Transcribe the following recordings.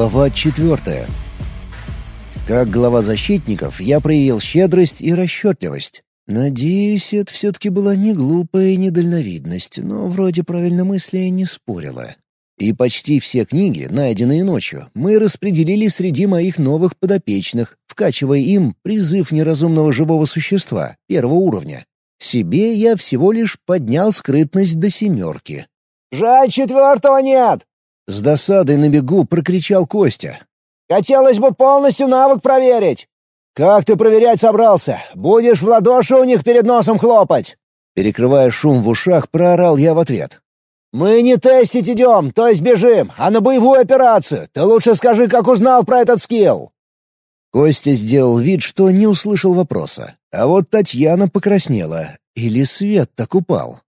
Глава четвертая. Как глава защитников я проявил щедрость и расчетливость. Надеюсь, это все-таки была не глупая недальновидность, но вроде правильно мысли не спорила. И почти все книги, найденные ночью, мы распределили среди моих новых подопечных, вкачивая им призыв неразумного живого существа первого уровня. Себе я всего лишь поднял скрытность до семерки. «Жаль, четвертого нет!» С досадой на бегу прокричал Костя. «Хотелось бы полностью навык проверить!» «Как ты проверять собрался? Будешь в ладоши у них перед носом хлопать!» Перекрывая шум в ушах, проорал я в ответ. «Мы не тестить идем, то есть бежим, а на боевую операцию. Ты лучше скажи, как узнал про этот скилл!» Костя сделал вид, что не услышал вопроса. А вот Татьяна покраснела. Или свет так упал.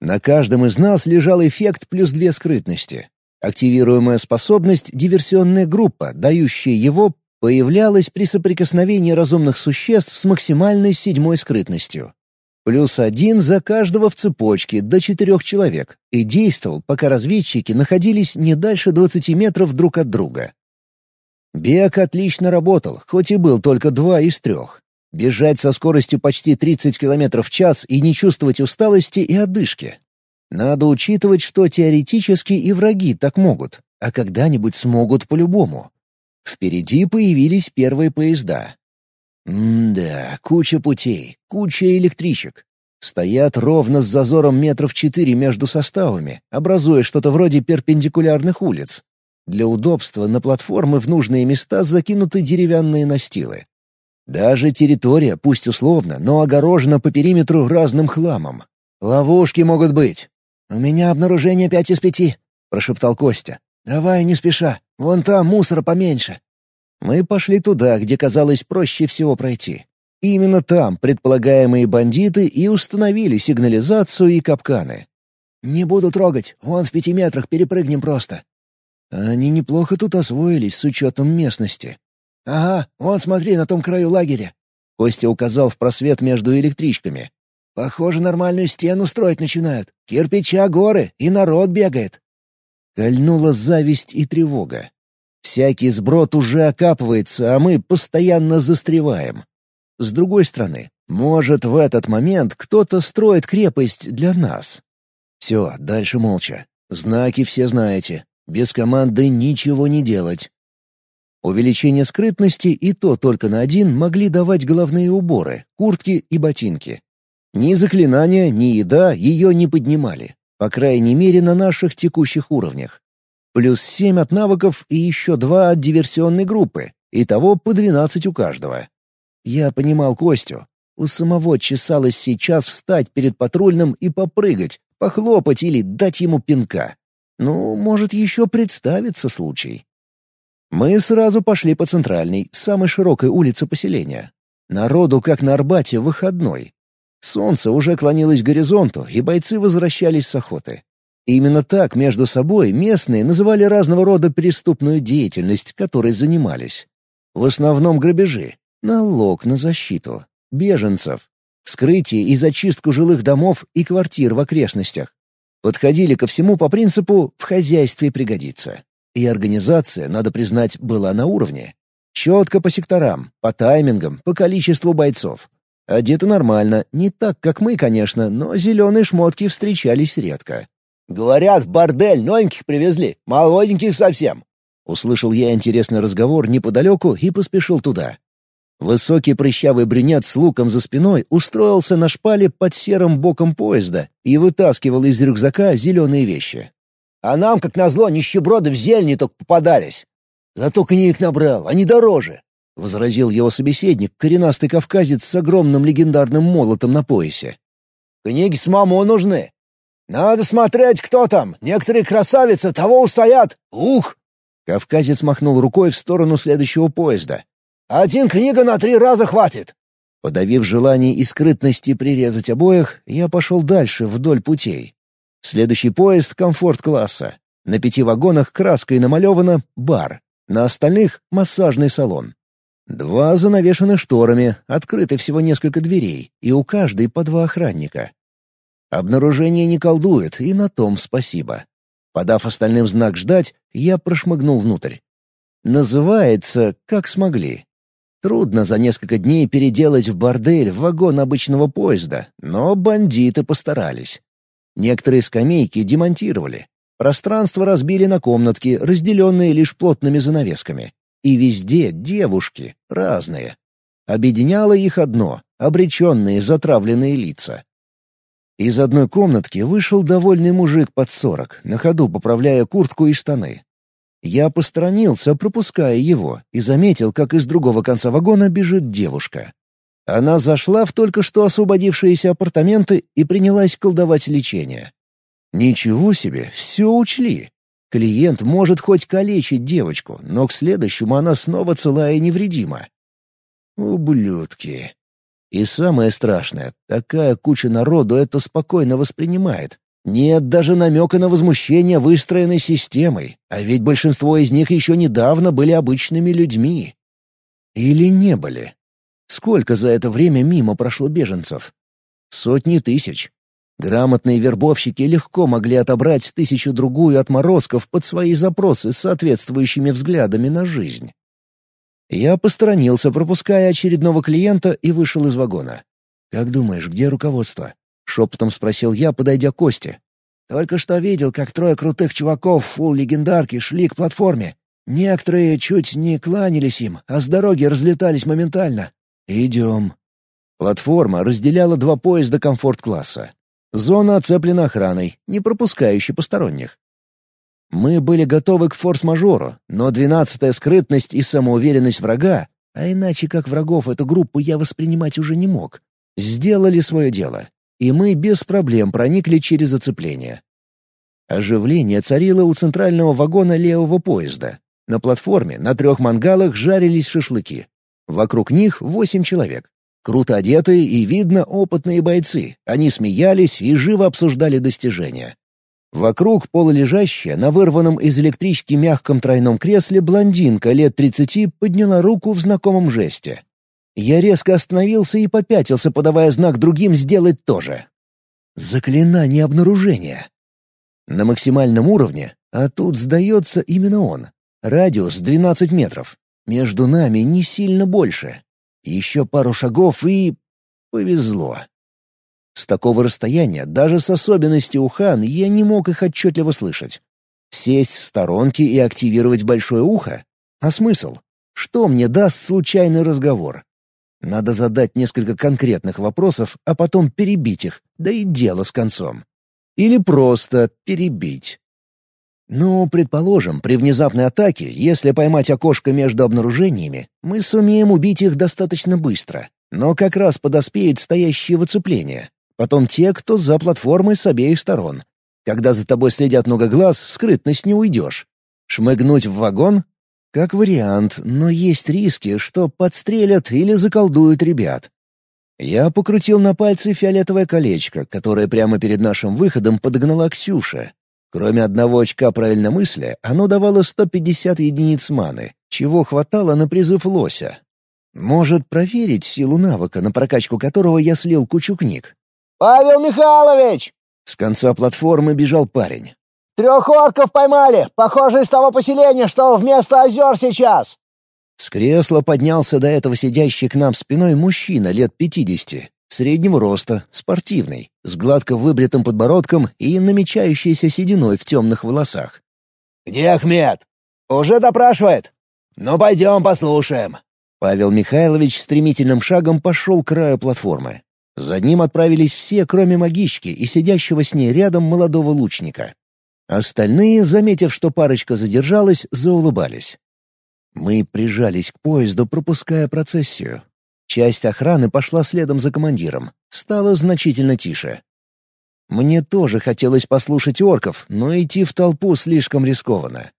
На каждом из нас лежал эффект плюс две скрытности. Активируемая способность «Диверсионная группа», дающая его, появлялась при соприкосновении разумных существ с максимальной седьмой скрытностью. Плюс один за каждого в цепочке до четырех человек и действовал, пока разведчики находились не дальше 20 метров друг от друга. Бег отлично работал, хоть и был только два из трех. Бежать со скоростью почти 30 км в час и не чувствовать усталости и одышки. Надо учитывать, что теоретически и враги так могут, а когда-нибудь смогут по-любому. Впереди появились первые поезда. М-да, куча путей, куча электричек. Стоят ровно с зазором метров четыре между составами, образуя что-то вроде перпендикулярных улиц. Для удобства на платформы в нужные места закинуты деревянные настилы. Даже территория, пусть условно, но огорожена по периметру разным хламом. Ловушки могут быть. «У меня обнаружение пять из пяти», — прошептал Костя. «Давай не спеша, вон там мусора поменьше». Мы пошли туда, где казалось проще всего пройти. Именно там предполагаемые бандиты и установили сигнализацию и капканы. «Не буду трогать, вон в пяти метрах перепрыгнем просто». Они неплохо тут освоились с учетом местности. «Ага, вон смотри, на том краю лагеря». Костя указал в просвет между электричками. Похоже, нормальную стену строить начинают. Кирпича горы, и народ бегает. Кольнула зависть и тревога. Всякий сброд уже окапывается, а мы постоянно застреваем. С другой стороны, может, в этот момент кто-то строит крепость для нас. Все, дальше молча. Знаки все знаете. Без команды ничего не делать. Увеличение скрытности и то только на один могли давать головные уборы, куртки и ботинки. Ни заклинания, ни еда ее не поднимали, по крайней мере на наших текущих уровнях. Плюс семь от навыков и еще два от диверсионной группы, итого по двенадцать у каждого. Я понимал Костю. У самого чесалось сейчас встать перед патрульным и попрыгать, похлопать или дать ему пинка. Ну, может, еще представится случай. Мы сразу пошли по центральной, самой широкой улице поселения. Народу, как на Арбате, выходной, Солнце уже клонилось к горизонту, и бойцы возвращались с охоты. Именно так между собой местные называли разного рода преступную деятельность, которой занимались. В основном грабежи, налог на защиту, беженцев, вскрытие и зачистку жилых домов и квартир в окрестностях. Подходили ко всему по принципу «в хозяйстве пригодится». И организация, надо признать, была на уровне. Четко по секторам, по таймингам, по количеству бойцов. Одеты нормально, не так, как мы, конечно, но зеленые шмотки встречались редко. «Говорят, в бордель новеньких привезли, молоденьких совсем». Услышал я интересный разговор неподалеку и поспешил туда. Высокий прыщавый брюнет с луком за спиной устроился на шпале под серым боком поезда и вытаскивал из рюкзака зеленые вещи. «А нам, как назло, нищеброды в зелени только попадались. Зато книг набрал, они дороже. — возразил его собеседник, коренастый кавказец с огромным легендарным молотом на поясе. «Книги самому нужны. Надо смотреть, кто там. Некоторые красавицы того устоят. Ух!» Кавказец махнул рукой в сторону следующего поезда. «Один книга на три раза хватит!» Подавив желание и скрытности прирезать обоих, я пошел дальше, вдоль путей. Следующий поезд — комфорт-класса. На пяти вагонах краской намалевано «бар». На остальных — массажный салон. Два занавешены шторами, открыты всего несколько дверей, и у каждой по два охранника. Обнаружение не колдует, и на том спасибо. Подав остальным знак «ждать», я прошмыгнул внутрь. Называется «Как смогли». Трудно за несколько дней переделать в бордель вагон обычного поезда, но бандиты постарались. Некоторые скамейки демонтировали. Пространство разбили на комнатки, разделенные лишь плотными занавесками. И везде девушки, разные. Объединяло их одно — обреченные затравленные лица. Из одной комнатки вышел довольный мужик под сорок, на ходу поправляя куртку и штаны. Я посторонился, пропуская его, и заметил, как из другого конца вагона бежит девушка. Она зашла в только что освободившиеся апартаменты и принялась колдовать лечение. Ничего себе, все учли. Клиент может хоть калечить девочку, но к следующему она снова целая и невредима. Ублюдки. И самое страшное, такая куча народу это спокойно воспринимает, нет даже намека на возмущение выстроенной системой, а ведь большинство из них еще недавно были обычными людьми. Или не были? Сколько за это время мимо прошло беженцев? Сотни тысяч. Грамотные вербовщики легко могли отобрать тысячу-другую отморозков под свои запросы с соответствующими взглядами на жизнь. Я посторонился, пропуская очередного клиента, и вышел из вагона. «Как думаешь, где руководство?» — шепотом спросил я, подойдя к Косте. «Только что видел, как трое крутых чуваков фул легендарки шли к платформе. Некоторые чуть не кланялись им, а с дороги разлетались моментально. Идем». Платформа разделяла два поезда комфорт-класса. Зона оцеплена охраной, не пропускающей посторонних. Мы были готовы к форс-мажору, но двенадцатая скрытность и самоуверенность врага, а иначе как врагов эту группу я воспринимать уже не мог, сделали свое дело и мы без проблем проникли через оцепление. Оживление царило у центрального вагона левого поезда. На платформе на трех мангалах жарились шашлыки. Вокруг них восемь человек. Круто одетые и, видно, опытные бойцы. Они смеялись и живо обсуждали достижения. Вокруг полулежащая на вырванном из электрички мягком тройном кресле блондинка лет тридцати подняла руку в знакомом жесте. Я резко остановился и попятился, подавая знак другим сделать то же. Заклинание обнаружения. На максимальном уровне, а тут сдается именно он. Радиус 12 метров. Между нами не сильно больше. Еще пару шагов и... повезло. С такого расстояния, даже с особенностью ухан, я не мог их отчетливо слышать. Сесть в сторонке и активировать большое ухо? А смысл? Что мне даст случайный разговор? Надо задать несколько конкретных вопросов, а потом перебить их, да и дело с концом. Или просто перебить. Ну, предположим, при внезапной атаке, если поймать окошко между обнаружениями, мы сумеем убить их достаточно быстро. Но как раз подоспеют стоящие в оцеплении. Потом те, кто за платформой с обеих сторон. Когда за тобой следят много глаз, в скрытность не уйдешь. Шмыгнуть в вагон как вариант, но есть риски, что подстрелят или заколдуют ребят. Я покрутил на пальце фиолетовое колечко, которое прямо перед нашим выходом подогнала Ксюша. Кроме одного очка правильномыслия, оно давало 150 единиц маны, чего хватало на призыв лося. Может проверить силу навыка, на прокачку которого я слил кучу книг. «Павел Михайлович!» С конца платформы бежал парень. Трех орков поймали! Похоже, из того поселения, что вместо озер сейчас!» С кресла поднялся до этого сидящий к нам спиной мужчина лет пятидесяти, среднего роста, спортивный, с гладко выбритым подбородком и намечающейся сединой в темных волосах. «Где Ахмед? Уже допрашивает? Ну, пойдем послушаем». Павел Михайлович стремительным шагом пошел к краю платформы. За ним отправились все, кроме магички и сидящего с ней рядом молодого лучника. Остальные, заметив, что парочка задержалась, заулыбались. Мы прижались к поезду, пропуская процессию. Часть охраны пошла следом за командиром. Стало значительно тише. Мне тоже хотелось послушать орков, но идти в толпу слишком рискованно.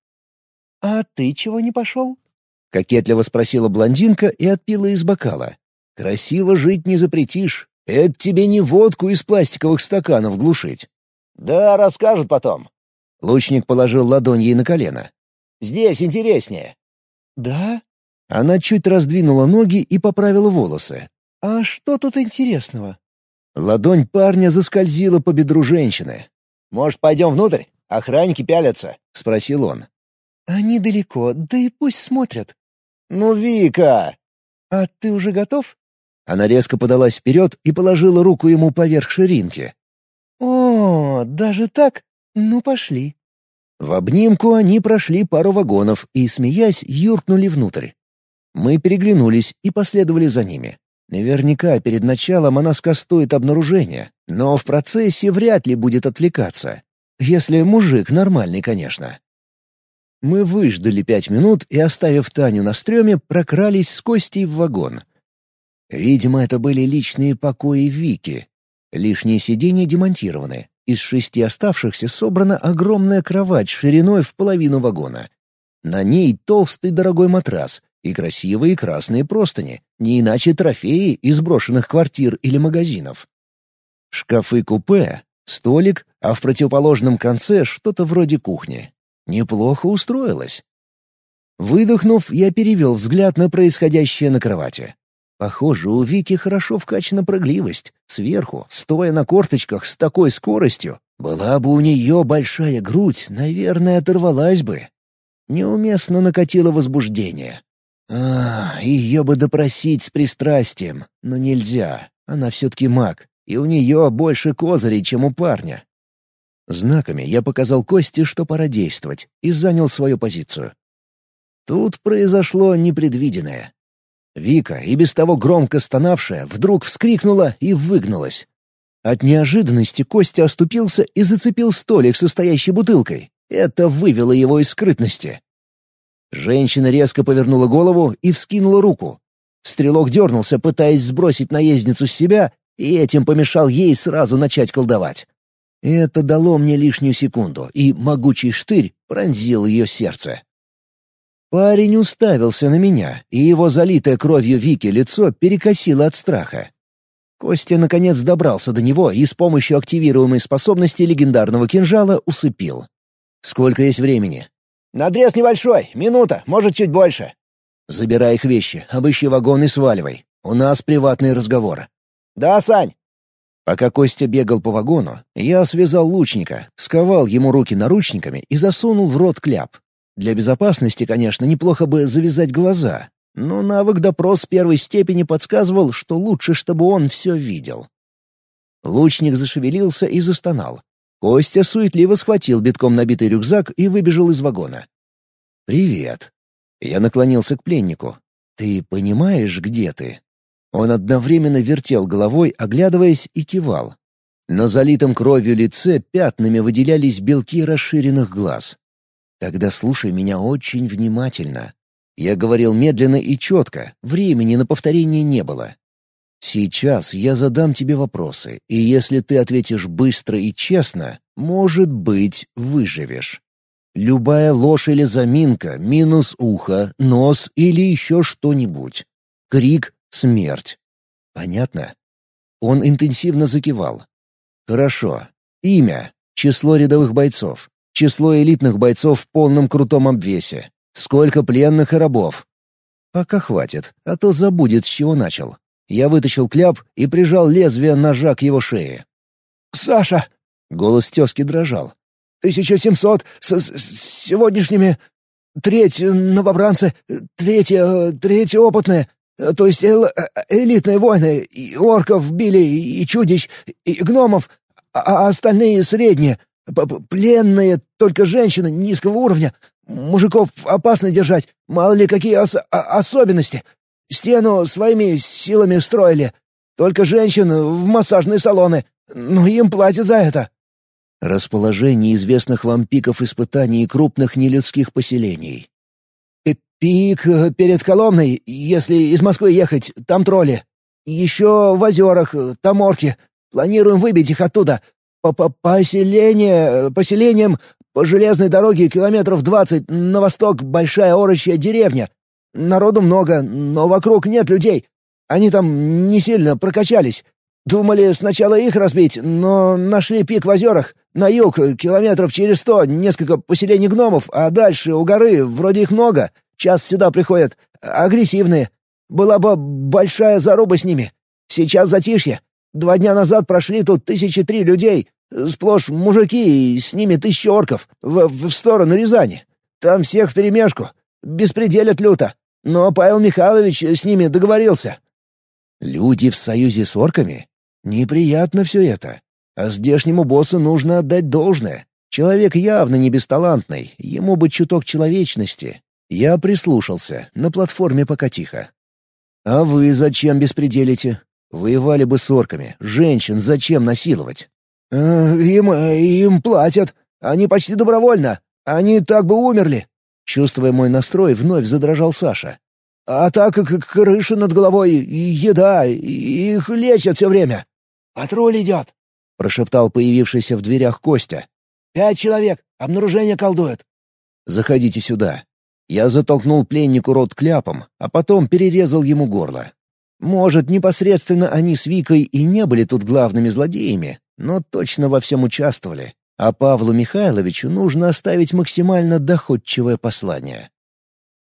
«А ты чего не пошел?» — кокетливо спросила блондинка и отпила из бокала. «Красиво жить не запретишь. Это тебе не водку из пластиковых стаканов глушить». «Да, расскажут потом. Лучник положил ладонь ей на колено. «Здесь интереснее». «Да?» Она чуть раздвинула ноги и поправила волосы. «А что тут интересного?» Ладонь парня заскользила по бедру женщины. «Может, пойдем внутрь? Охранники пялятся», — спросил он. «Они далеко, да и пусть смотрят». «Ну, Вика!» «А ты уже готов?» Она резко подалась вперед и положила руку ему поверх ширинки. «О, даже так? Ну, пошли». В обнимку они прошли пару вагонов и, смеясь, юркнули внутрь. Мы переглянулись и последовали за ними. Наверняка перед началом она скастует обнаружение, но в процессе вряд ли будет отвлекаться. Если мужик нормальный, конечно. Мы выждали пять минут и, оставив Таню на стреме, прокрались с Костей в вагон. Видимо, это были личные покои Вики. Лишние сиденья демонтированы. Из шести оставшихся собрана огромная кровать шириной в половину вагона. На ней толстый дорогой матрас и красивые красные простыни, не иначе трофеи из брошенных квартир или магазинов. Шкафы-купе, столик, а в противоположном конце что-то вроде кухни. Неплохо устроилась. Выдохнув, я перевел взгляд на происходящее на кровати. Похоже, у Вики хорошо вкачана прыгливость. Сверху, стоя на корточках с такой скоростью, была бы у нее большая грудь, наверное, оторвалась бы. Неуместно накатило возбуждение. А, ее бы допросить с пристрастием, но нельзя. Она все-таки маг, и у нее больше козырей, чем у парня. Знаками я показал Косте, что пора действовать, и занял свою позицию. Тут произошло непредвиденное. Вика, и без того громко стонавшая, вдруг вскрикнула и выгнулась. От неожиданности Костя оступился и зацепил столик со стоящей бутылкой. Это вывело его из скрытности. Женщина резко повернула голову и вскинула руку. Стрелок дернулся, пытаясь сбросить наездницу с себя, и этим помешал ей сразу начать колдовать. Это дало мне лишнюю секунду, и могучий штырь пронзил ее сердце. Парень уставился на меня, и его залитое кровью Вики лицо перекосило от страха. Костя наконец добрался до него и с помощью активируемой способности легендарного кинжала усыпил. «Сколько есть времени?» «Надрез небольшой, минута, может, чуть больше». «Забирай их вещи, обыщи вагон и сваливай. У нас приватный разговор». «Да, Сань». Пока Костя бегал по вагону, я связал лучника, сковал ему руки наручниками и засунул в рот кляп. Для безопасности, конечно, неплохо бы завязать глаза, но навык допрос первой степени подсказывал, что лучше, чтобы он все видел. Лучник зашевелился и застонал. Костя суетливо схватил битком набитый рюкзак и выбежал из вагона. «Привет». Я наклонился к пленнику. «Ты понимаешь, где ты?» Он одновременно вертел головой, оглядываясь, и кивал. На залитом кровью лице пятнами выделялись белки расширенных глаз. Тогда слушай меня очень внимательно. Я говорил медленно и четко, времени на повторение не было. Сейчас я задам тебе вопросы, и если ты ответишь быстро и честно, может быть, выживешь. Любая ложь или заминка, минус ухо, нос или еще что-нибудь. Крик — смерть. Понятно? Он интенсивно закивал. Хорошо. Имя. Число рядовых бойцов. Число элитных бойцов в полном крутом обвесе. Сколько пленных и рабов. Пока хватит, а то забудет, с чего начал. Я вытащил кляп и прижал лезвие ножа к его шее. «Саша!» — голос тезки дрожал. «Тысяча семьсот с, сегодняшними... Треть новобранцы, третья... третья опытная, то есть эл, элитные воины, и орков били, и чудищ, и гномов, а, а остальные средние. Пленные, только женщины низкого уровня. Мужиков опасно держать, мало ли какие ос особенности. Стену своими силами строили. Только женщин в массажные салоны. Но им платят за это. Расположение известных вам пиков испытаний крупных нелюдских поселений. Пик э, перед Коломной, если из Москвы ехать, там тролли. Еще в озерах, э, там орки. Планируем выбить их оттуда. По -по Поселение... Поселением по железной дороге километров двадцать на восток большая орочья деревня. Народу много, но вокруг нет людей. Они там не сильно прокачались. Думали сначала их разбить, но нашли пик в озерах. На юг, километров через сто, несколько поселений гномов, а дальше у горы вроде их много. Час сюда приходят. Агрессивные. Была бы большая заруба с ними. Сейчас затишье. Два дня назад прошли тут тысячи три людей. Сплошь мужики, и с ними тысячи орков. В, в сторону Рязани. Там всех вперемешку. Беспределят люто. Но Павел Михайлович с ними договорился». «Люди в союзе с орками? Неприятно все это. А здешнему боссу нужно отдать должное. Человек явно не бесталантный, ему бы чуток человечности. Я прислушался, на платформе пока тихо. «А вы зачем беспределите? Воевали бы с орками, женщин зачем насиловать?» э, «Им... им платят. Они почти добровольно. Они так бы умерли». Чувствуя мой настрой, вновь задрожал Саша. «А так как крыша над головой, и еда, и их лечат все время». «Патруль идет», — прошептал появившийся в дверях Костя. «Пять человек. Обнаружение колдует». «Заходите сюда». Я затолкнул пленнику рот кляпом, а потом перерезал ему горло. Может, непосредственно они с Викой и не были тут главными злодеями, но точно во всем участвовали. А Павлу Михайловичу нужно оставить максимально доходчивое послание.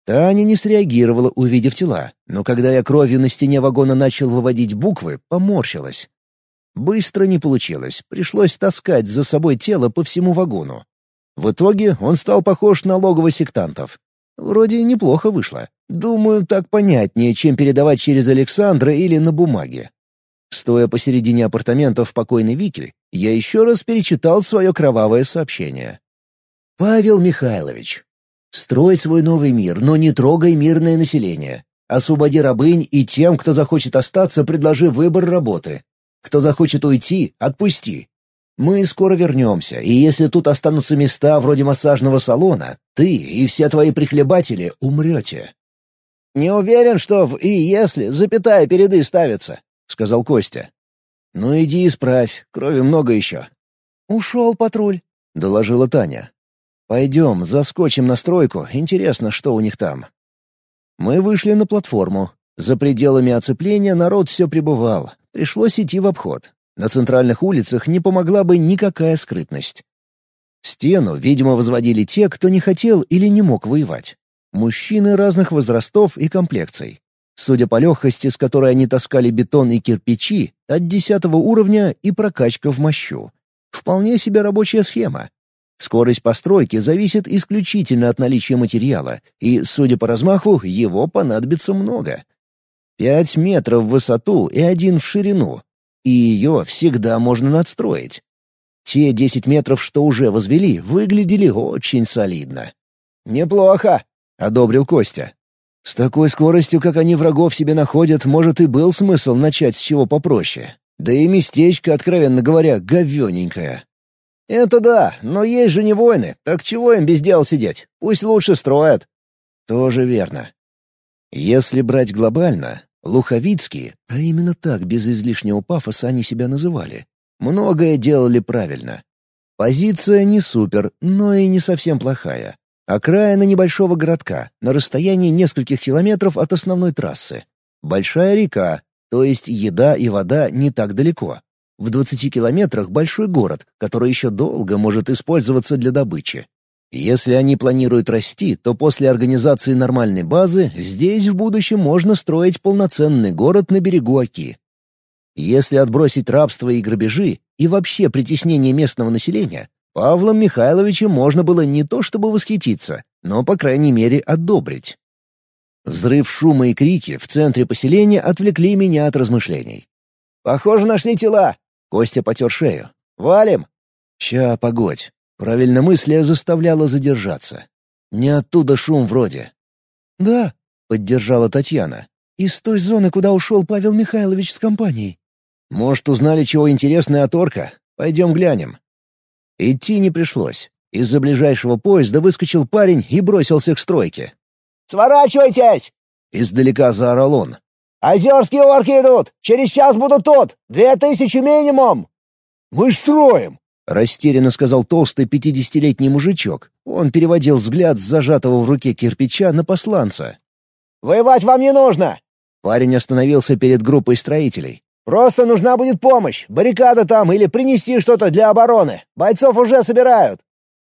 Таня не среагировала, увидев тела, но когда я кровью на стене вагона начал выводить буквы, поморщилась. Быстро не получилось, пришлось таскать за собой тело по всему вагону. В итоге он стал похож на логово сектантов. Вроде неплохо вышло. Думаю, так понятнее, чем передавать через Александра или на бумаге. Стоя посередине апартаментов покойной Вики, я еще раз перечитал свое кровавое сообщение. «Павел Михайлович, строй свой новый мир, но не трогай мирное население. Освободи рабынь и тем, кто захочет остаться, предложи выбор работы. Кто захочет уйти, отпусти. Мы скоро вернемся, и если тут останутся места вроде массажного салона, ты и все твои прихлебатели умрете». «Не уверен, что в «и если» запятая перед «и» ставится», — сказал Костя. «Ну иди исправь, крови много еще». «Ушел патруль», — доложила Таня. «Пойдем, заскочим на стройку, интересно, что у них там». Мы вышли на платформу. За пределами оцепления народ все пребывал. Пришлось идти в обход. На центральных улицах не помогла бы никакая скрытность. Стену, видимо, возводили те, кто не хотел или не мог воевать. Мужчины разных возрастов и комплекций. Судя по легкости, с которой они таскали бетон и кирпичи, от десятого уровня и прокачка в мощу. Вполне себе рабочая схема. Скорость постройки зависит исключительно от наличия материала, и, судя по размаху, его понадобится много. Пять метров в высоту и один в ширину. И ее всегда можно надстроить. Те десять метров, что уже возвели, выглядели очень солидно. «Неплохо», — одобрил Костя. «С такой скоростью, как они врагов себе находят, может и был смысл начать с чего попроще. Да и местечко, откровенно говоря, говененькое». «Это да, но есть же не войны, так чего им без дела сидеть? Пусть лучше строят». «Тоже верно. Если брать глобально, Луховицкие, а именно так, без излишнего пафоса они себя называли, многое делали правильно. Позиция не супер, но и не совсем плохая. Окраина небольшого городка, на расстоянии нескольких километров от основной трассы. Большая река, то есть еда и вода не так далеко. В 20 километрах большой город, который еще долго может использоваться для добычи. Если они планируют расти, то после организации нормальной базы здесь в будущем можно строить полноценный город на берегу Оки. Если отбросить рабство и грабежи и вообще притеснение местного населения, Павлом Михайловичем можно было не то чтобы восхититься, но, по крайней мере, одобрить. Взрыв шума и крики в центре поселения отвлекли меня от размышлений. «Похоже, нашли тела!» — Костя потер шею. «Валим!» «Ща, погодь. Правильномыслие заставляло задержаться. Не оттуда шум вроде. «Да», — поддержала Татьяна. «Из той зоны, куда ушел Павел Михайлович с компанией». «Может, узнали чего интересное от орка? Пойдем глянем». Идти не пришлось. Из-за ближайшего поезда выскочил парень и бросился к стройке. «Сворачивайтесь!» — издалека заорал он. «Озерские орки идут! Через час будут тут! Две тысячи минимум!» «Мы строим!» Растерянно сказал толстый пятидесятилетний мужичок. Он переводил взгляд с зажатого в руке кирпича на посланца. «Воевать вам не нужно!» Парень остановился перед группой строителей. «Просто нужна будет помощь, баррикада там или принести что-то для обороны. Бойцов уже собирают».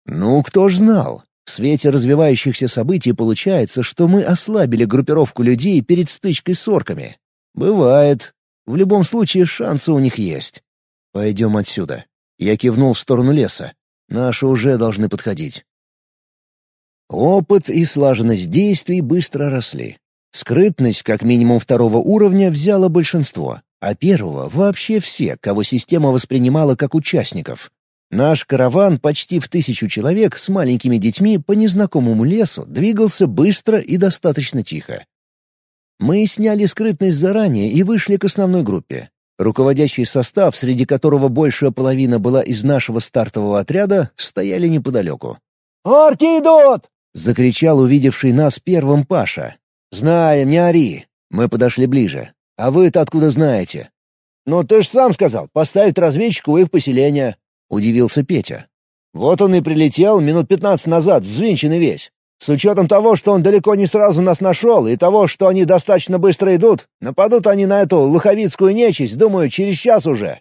«Ну, кто ж знал? В свете развивающихся событий получается, что мы ослабили группировку людей перед стычкой с орками. Бывает. В любом случае шансы у них есть. Пойдем отсюда». Я кивнул в сторону леса. Наши уже должны подходить. Опыт и слаженность действий быстро росли. Скрытность, как минимум второго уровня, взяла большинство, а первого — вообще все, кого система воспринимала как участников. Наш караван почти в тысячу человек с маленькими детьми по незнакомому лесу двигался быстро и достаточно тихо. Мы сняли скрытность заранее и вышли к основной группе. Руководящий состав, среди которого большая половина была из нашего стартового отряда, стояли неподалеку. «Орки идут!» — закричал увидевший нас первым Паша. «Знаем, не ори!» Мы подошли ближе. «А вы-то откуда знаете?» «Ну ты ж сам сказал, поставить разведчика у их поселения. — удивился Петя. «Вот он и прилетел минут пятнадцать назад, взвинченный весь. С учетом того, что он далеко не сразу нас нашел, и того, что они достаточно быстро идут, нападут они на эту луховицкую нечисть, думаю, через час уже».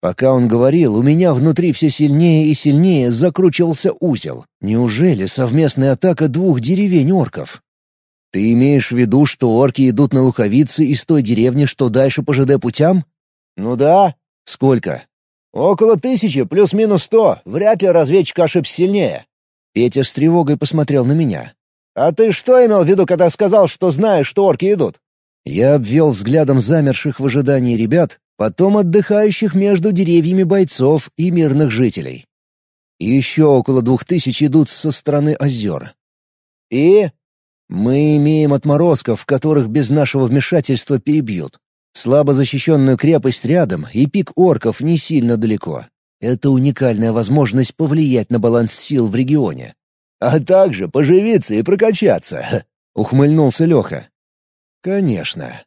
Пока он говорил, у меня внутри все сильнее и сильнее закручивался узел. Неужели совместная атака двух деревень орков? Ты имеешь в виду, что орки идут на луховицы из той деревни, что дальше по ЖД-путям? Ну да. Сколько? «Около тысячи, плюс-минус сто. Вряд ли разведчик ошибся сильнее». Петя с тревогой посмотрел на меня. «А ты что имел в виду, когда сказал, что знаешь, что орки идут?» Я обвел взглядом замерших в ожидании ребят, потом отдыхающих между деревьями бойцов и мирных жителей. еще около двух тысяч идут со стороны озер. «И?» «Мы имеем отморозков, которых без нашего вмешательства перебьют. Слабо защищенную крепость рядом и пик орков не сильно далеко. Это уникальная возможность повлиять на баланс сил в регионе. «А также поживиться и прокачаться», — ухмыльнулся Леха. «Конечно.